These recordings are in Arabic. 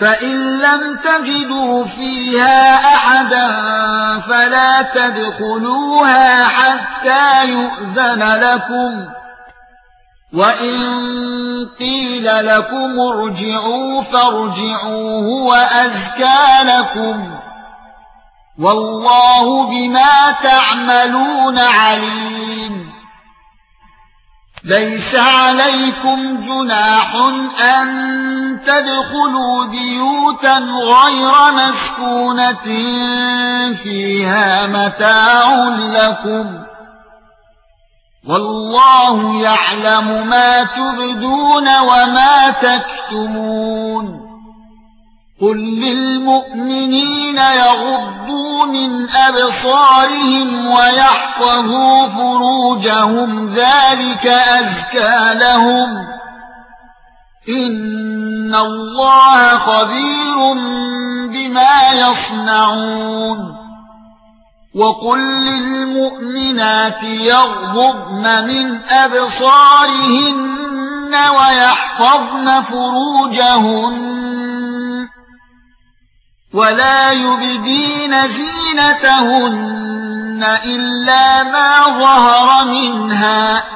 فَإِن لَّمْ تَجِدُوا فِيهَا أَحَدًا فَلَا تَدْخُلُوهَا حَتَّى يُؤْذَنَ لَكُمْ. وَإِن قِيلَ لَكُمْ ارْجِعُوا فَارْجِعُوا هُوَ أَزْكَىٰ لَكُمْ. وَاللَّهُ بِمَا تَعْمَلُونَ عَلِيمٌ. لَيْسَ عَلَيْكُمْ جُنَاحٌ أَن تَدْخُلُوا بِيُوتًا غَيْرَ مَسْكُونَةٍ فِيهَا مَتَاعٌ لَّكُمْ وَاللَّهُ يَعْلَمُ مَا تُبْدُونَ وَمَا تَكْتُمُونَ قُل لِّلْمُؤْمِنِينَ يَغُضُّوا مِنْ أَبْصَارِهِمْ وَيَحْفَظُوا فُرُوجَهُمْ ذَلِكَ أَزْكَىٰ لَهُمْ إِنَّ اللَّهَ خَبِيرٌ بِمَا يَصْنَعُونَ وَقُل لِّلْمُؤْمِنَاتِ يَغْضُضْنَ مِنْ أَبْصَارِهِنَّ وَيَحْفَظْنَ فُرُوجَهُنَّ وَلَا يُبْدِينَ زِينَتَهُنَّ إِلَّا مَا ظَهَرَ مِنْهَا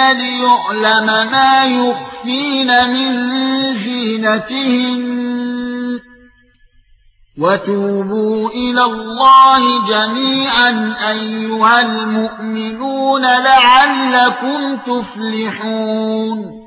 لِيُعْلَمَ مَا يُخْفِينَ مِنْ زِينَتِهِنَّ وَتُوبُوا إِلَى اللَّهِ جَمِيعًا أَيُّهَا الْمُؤْمِنُونَ لَعَلَّكُمْ تُفْلِحُونَ